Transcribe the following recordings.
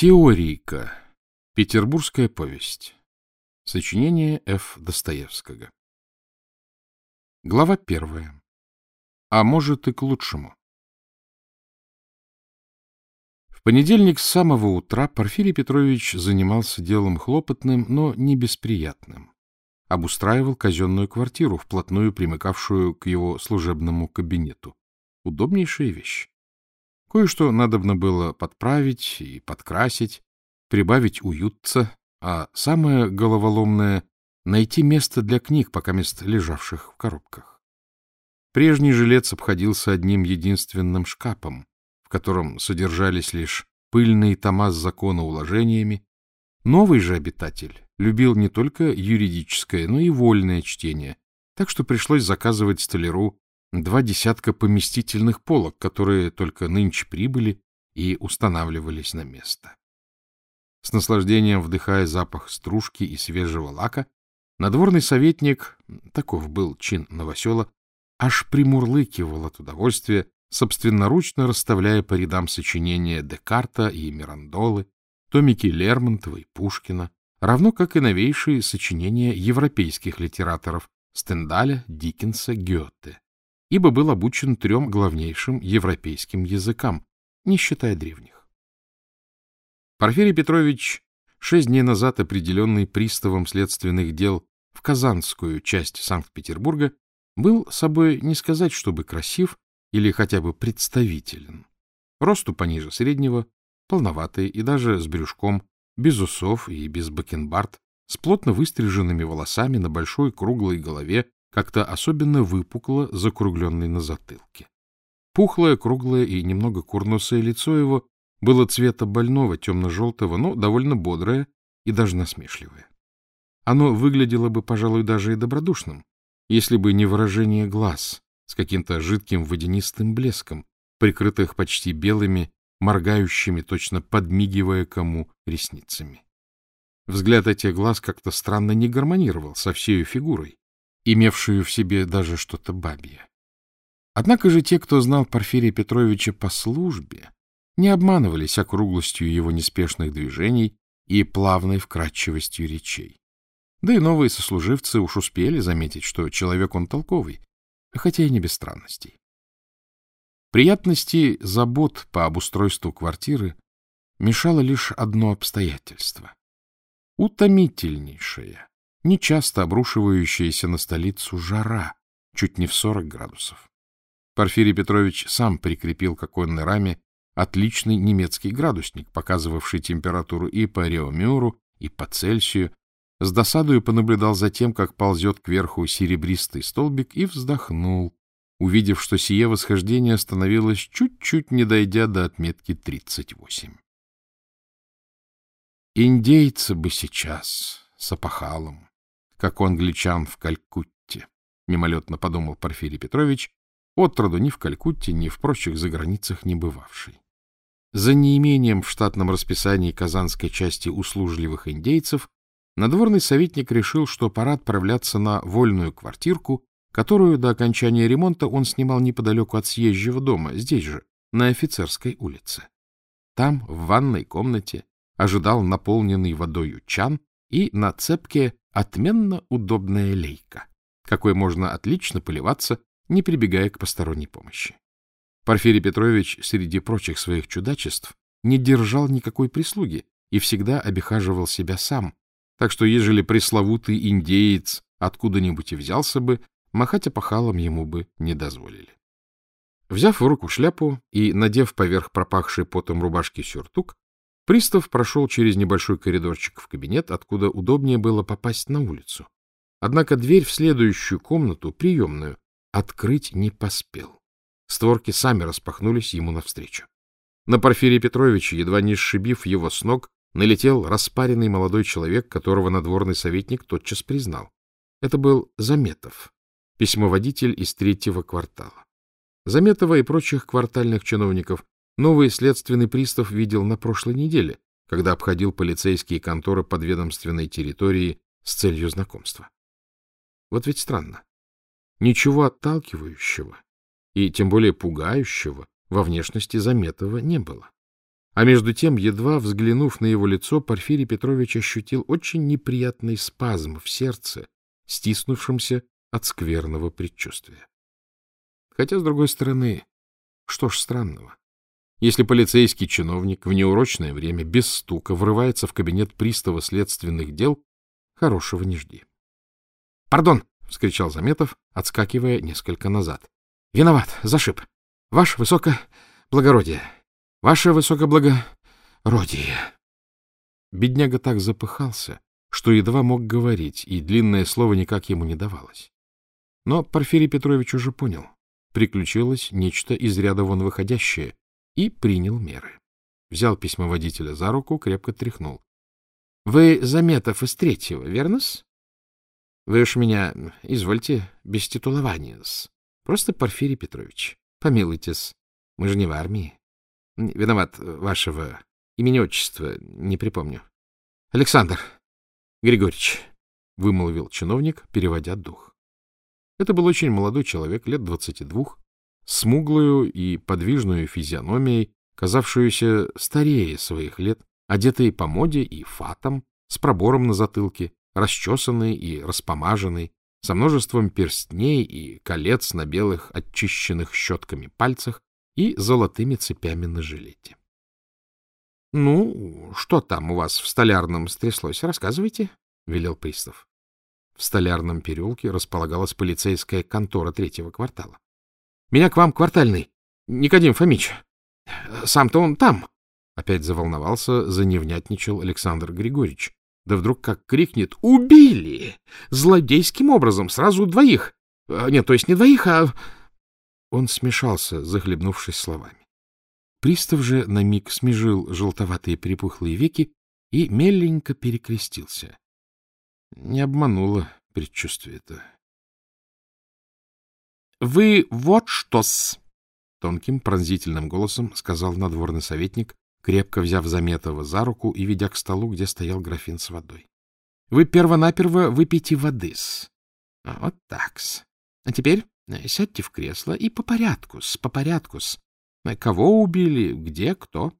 Теорийка. Петербургская повесть. Сочинение Ф. Достоевского. Глава первая. А может и к лучшему. В понедельник с самого утра Порфирий Петрович занимался делом хлопотным, но не бесприятным. Обустраивал казенную квартиру, вплотную примыкавшую к его служебному кабинету. Удобнейшая вещь. Кое-что надобно было подправить и подкрасить, прибавить уютца, а самое головоломное — найти место для книг, пока мест лежавших в коробках. Прежний жилец обходился одним единственным шкафом, в котором содержались лишь пыльные тома с законоуложениями. Новый же обитатель любил не только юридическое, но и вольное чтение, так что пришлось заказывать столяру два десятка поместительных полок, которые только нынче прибыли и устанавливались на место. С наслаждением вдыхая запах стружки и свежего лака, надворный советник, таков был чин новосела, аж примурлыкивал от удовольствия, собственноручно расставляя по рядам сочинения Декарта и Мирандолы, томики Лермонтова и Пушкина, равно как и новейшие сочинения европейских литераторов Стендаля, Диккенса, Гёте ибо был обучен трем главнейшим европейским языкам, не считая древних. Порфирий Петрович, шесть дней назад определенный приставом следственных дел в Казанскую часть Санкт-Петербурга, был собой не сказать, чтобы красив или хотя бы представителен. Росту пониже среднего, полноватый и даже с брюшком, без усов и без бакенбард, с плотно выстриженными волосами на большой круглой голове как-то особенно выпукло, закругленный на затылке. Пухлое, круглое и немного курносое лицо его было цвета больного, темно-желтого, но довольно бодрое и даже насмешливое. Оно выглядело бы, пожалуй, даже и добродушным, если бы не выражение глаз с каким-то жидким водянистым блеском, прикрытых почти белыми, моргающими, точно подмигивая кому, ресницами. Взгляд этих глаз как-то странно не гармонировал со всей фигурой, имевшую в себе даже что-то бабье. Однако же те, кто знал Порфирия Петровича по службе, не обманывались округлостью его неспешных движений и плавной вкрадчивостью речей. Да и новые сослуживцы уж успели заметить, что человек он толковый, хотя и не без странностей. Приятности забот по обустройству квартиры мешало лишь одно обстоятельство. Утомительнейшее, нечасто обрушивающаяся на столицу жара, чуть не в 40 градусов. Порфирий Петрович сам прикрепил к оконной раме отличный немецкий градусник, показывавший температуру и по Реомюру, и по Цельсию, с досадою понаблюдал за тем, как ползет кверху серебристый столбик, и вздохнул, увидев, что сие восхождение остановилось чуть-чуть, не дойдя до отметки 38. Индейцы бы сейчас с опахалом, как у англичан в Калькутте, — мимолетно подумал Порфирий Петрович, отроду ни в Калькутте, ни в прочих заграницах не бывавший. За неимением в штатном расписании казанской части услужливых индейцев надворный советник решил, что пора отправляться на вольную квартирку, которую до окончания ремонта он снимал неподалеку от съезжего дома, здесь же, на офицерской улице. Там, в ванной комнате, ожидал наполненный водою чан и на цепке Отменно удобная лейка, какой можно отлично поливаться, не прибегая к посторонней помощи. Порфирий Петрович среди прочих своих чудачеств не держал никакой прислуги и всегда обихаживал себя сам, так что ежели пресловутый индеец откуда-нибудь и взялся бы, махать опахалом ему бы не дозволили. Взяв в руку шляпу и надев поверх пропахшей потом рубашки сюртук, Пристав прошел через небольшой коридорчик в кабинет, откуда удобнее было попасть на улицу. Однако дверь в следующую комнату, приемную, открыть не поспел. Створки сами распахнулись ему навстречу. На Порфирия Петровича, едва не сшибив его с ног, налетел распаренный молодой человек, которого надворный советник тотчас признал. Это был Заметов, письмоводитель из третьего квартала. Заметова и прочих квартальных чиновников Новый следственный пристав видел на прошлой неделе, когда обходил полицейские конторы подведомственной территории с целью знакомства. Вот ведь странно. Ничего отталкивающего и тем более пугающего во внешности Заметова не было. А между тем, едва взглянув на его лицо, Порфирий Петрович ощутил очень неприятный спазм в сердце, стиснувшемся от скверного предчувствия. Хотя, с другой стороны, что ж странного? Если полицейский чиновник в неурочное время без стука врывается в кабинет пристава следственных дел, хорошего не жди. — Пардон! — вскричал Заметов, отскакивая несколько назад. — Виноват, зашиб. Ваше высокоблагородие! Ваше высокоблагородие! Бедняга так запыхался, что едва мог говорить, и длинное слово никак ему не давалось. Но Порфирий Петрович уже понял. Приключилось нечто из ряда вон выходящее, и принял меры. Взял письмо водителя за руку, крепко тряхнул. — Вы Заметов из третьего, верно-с? Вы уж меня, извольте, без титулования-с. Просто Порфирий Петрович. Помилуйтесь, мы же не в армии. Виноват вашего имени-отчества, не припомню. — Александр Григорьевич, — вымолвил чиновник, переводя дух. Это был очень молодой человек, лет двадцати двух, смуглую и подвижную физиономией, казавшуюся старее своих лет, одетый по моде и фатом, с пробором на затылке, расчесанный и распомаженный, со множеством перстней и колец на белых, очищенных щетками пальцах и золотыми цепями на жилете. — Ну, что там у вас в столярном стряслось? Рассказывайте, — велел пристав. В столярном переулке располагалась полицейская контора третьего квартала. Меня к вам квартальный, Никодим Фомич. Сам-то он там. Опять заволновался, заневнятничал Александр Григорьевич. Да вдруг как крикнет «Убили! Злодейским образом, сразу двоих! А, нет, то есть не двоих, а...» Он смешался, захлебнувшись словами. Пристав же на миг смежил желтоватые припухлые веки и меленько перекрестился. Не обмануло предчувствие-то. — Вы вот что-с! — тонким пронзительным голосом сказал надворный советник, крепко взяв Заметова за руку и ведя к столу, где стоял графин с водой. — Вы первонаперво выпейте воды-с. А вот так-с. А теперь э, сядьте в кресло и по порядку-с, по порядку-с. Э, кого убили, где, кто?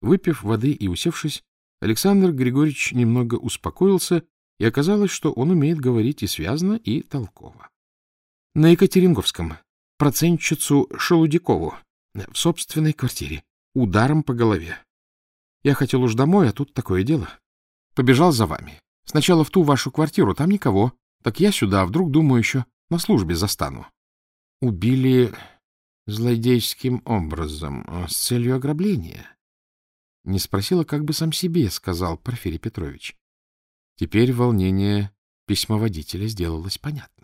Выпив воды и усевшись, Александр Григорьевич немного успокоился, и оказалось, что он умеет говорить и связно, и толково на Екатеринговском, процентчицу Шелудякову, в собственной квартире, ударом по голове. Я хотел уж домой, а тут такое дело. Побежал за вами. Сначала в ту вашу квартиру, там никого. Так я сюда, вдруг, думаю, еще на службе застану. Убили злодейским образом, а с целью ограбления. Не спросила, как бы сам себе, сказал Порфирий Петрович. Теперь волнение письмоводителя сделалось понятно.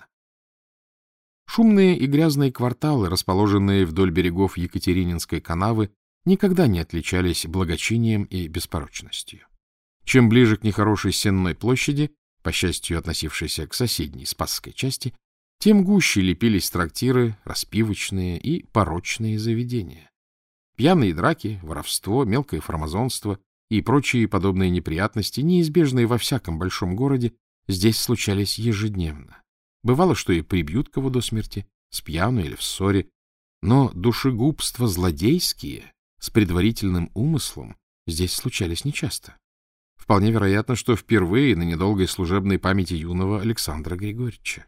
Шумные и грязные кварталы, расположенные вдоль берегов Екатерининской канавы, никогда не отличались благочинием и беспорочностью. Чем ближе к нехорошей сенной площади, по счастью, относившейся к соседней Спасской части, тем гуще лепились трактиры, распивочные и порочные заведения. Пьяные драки, воровство, мелкое фармазонство и прочие подобные неприятности, неизбежные во всяком большом городе, здесь случались ежедневно. Бывало, что и прибьют кого до смерти, с пьяну или в ссоре. Но душегубства злодейские, с предварительным умыслом, здесь случались нечасто. Вполне вероятно, что впервые на недолгой служебной памяти юного Александра Григорьевича.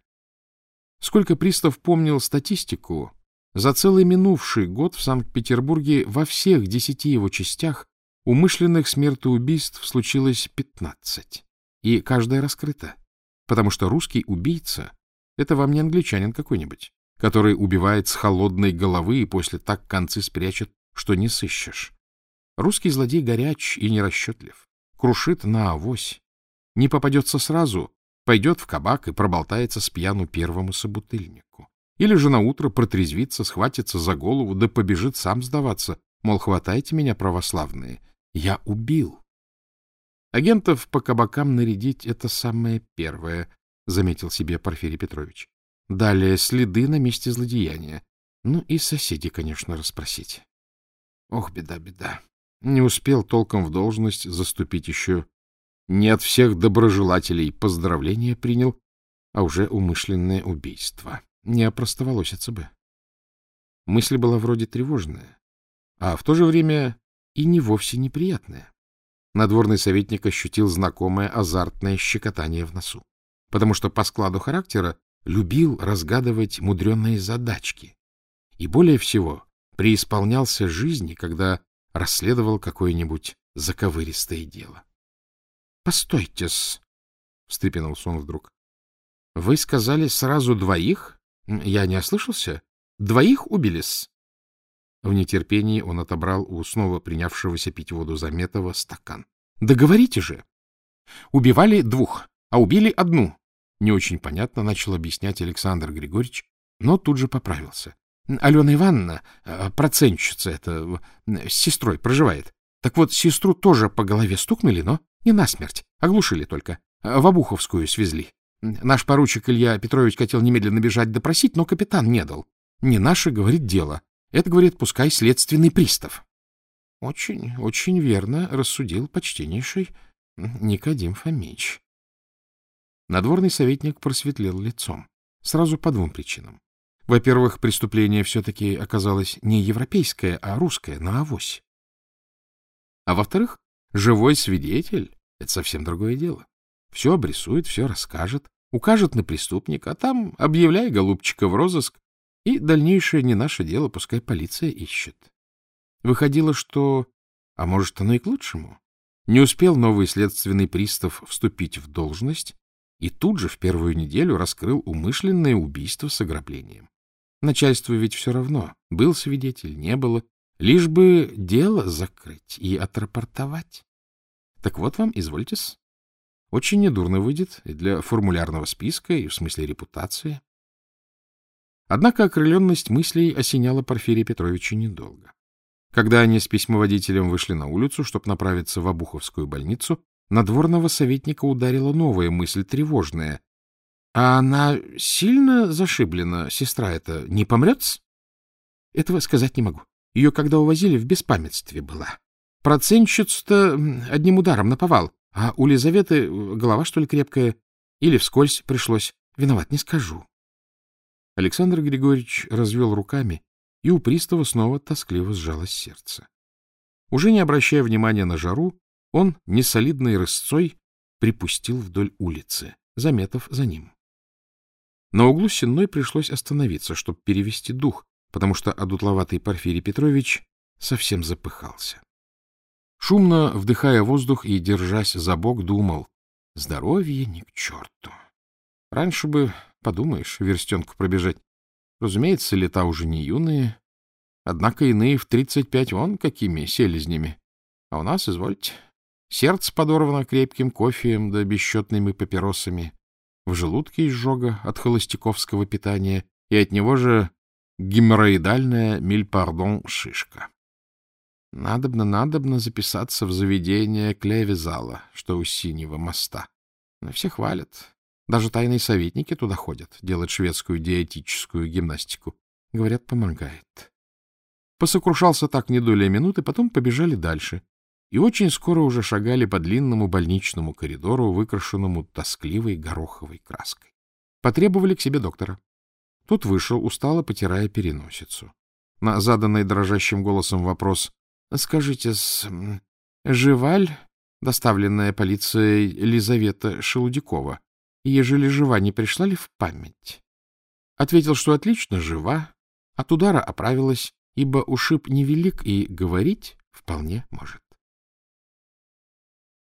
Сколько пристав помнил статистику, за целый минувший год в Санкт-Петербурге во всех десяти его частях умышленных смертоубийств случилось пятнадцать, и каждая раскрыта, потому что русский убийца это вам не англичанин какой-нибудь, который убивает с холодной головы и после так концы спрячет, что не сыщешь. Русский злодей горяч и нерасчетлив, крушит на авось. Не попадется сразу, пойдет в кабак и проболтается с пьяну первому собутыльнику. Или же наутро протрезвится, схватится за голову, да побежит сам сдаваться, мол, хватайте меня, православные, я убил. Агентов по кабакам нарядить — это самое первое, заметил себе Порфирий Петрович. Далее следы на месте злодеяния. Ну и соседи, конечно, расспросить. Ох, беда, беда. Не успел толком в должность заступить еще. Не от всех доброжелателей поздравления принял, а уже умышленное убийство. Не опростоволосится бы. Мысль была вроде тревожная, а в то же время и не вовсе неприятное. Надворный советник ощутил знакомое азартное щекотание в носу, потому что по складу характера любил разгадывать мудреные задачки и более всего преисполнялся жизни, когда расследовал какое-нибудь заковыристое дело. — Постойте-с, — встрепенулся он вдруг. — Вы сказали сразу двоих? Я не ослышался? Двоих убили-с? В нетерпении он отобрал у снова принявшегося пить воду Заметова стакан. — Да говорите же! — Убивали двух, а убили одну. Не очень понятно начал объяснять Александр Григорьевич, но тут же поправился. Алена Ивановна, э, процентщица это, с сестрой проживает. Так вот, сестру тоже по голове стукнули, но не насмерть, оглушили только. В Обуховскую свезли. Наш поручик Илья Петрович хотел немедленно бежать допросить, но капитан не дал. Не наше, говорит, дело. Это, говорит, пускай следственный пристав. Очень, очень верно рассудил почтеннейший Никодим Фомич. Надворный советник просветлел лицом. Сразу по двум причинам. Во-первых, преступление все-таки оказалось не европейское, а русское, на авось. А во-вторых, живой свидетель — это совсем другое дело. Все обрисует, все расскажет, укажет на преступника, а там объявляй голубчика в розыск, и дальнейшее не наше дело, пускай полиция ищет. Выходило, что... А может, оно и к лучшему. Не успел новый следственный пристав вступить в должность, и тут же в первую неделю раскрыл умышленное убийство с ограблением. Начальству ведь все равно, был свидетель, не было, лишь бы дело закрыть и отрапортовать. Так вот вам, извольтесь. Очень недурно выйдет и для формулярного списка, и в смысле репутации. Однако окрыленность мыслей осеняла Порфирия Петровича недолго. Когда они с письмоводителем вышли на улицу, чтобы направиться в Обуховскую больницу, надворного советника ударила новая мысль, тревожная. — А она сильно зашиблена, сестра эта, не помрет Этого сказать не могу. Ее, когда увозили, в беспамятстве была. Процентщицу-то одним ударом наповал, а у Лизаветы голова, что ли, крепкая, или вскользь пришлось. Виноват, не скажу. Александр Григорьевич развел руками, и у пристава снова тоскливо сжалось сердце. Уже не обращая внимания на жару, он несолидной рысцой припустил вдоль улицы, заметов за ним. На углу Сенной пришлось остановиться, чтобы перевести дух, потому что одутловатый Порфирий Петрович совсем запыхался. Шумно вдыхая воздух и держась за бок, думал, здоровье ни к черту. Раньше бы, подумаешь, верстенку пробежать. Разумеется, лета уже не юные, однако иные в тридцать пять вон какими селезнями. А у нас, извольте, сердце подорвано крепким кофеем да бесчетными папиросами, в желудке изжога от холостяковского питания, и от него же геморроидальная мильпардон шишка. Надобно, надобно записаться в заведение клевизала, что у Синего моста. Но все хвалят. Даже тайные советники туда ходят, делать шведскую диетическую гимнастику. Говорят, помогает. Посокрушался так не доля минуты, потом побежали дальше, и очень скоро уже шагали по длинному больничному коридору, выкрашенному тоскливой гороховой краской. Потребовали к себе доктора. Тот вышел, устало потирая переносицу. На заданный дрожащим голосом вопрос «Скажите, с... живаль, доставленная полицией Лизавета Шелудякова, ежели жива, не пришла ли в память?» Ответил, что отлично жива, от удара оправилась, ибо ушиб невелик и говорить вполне может.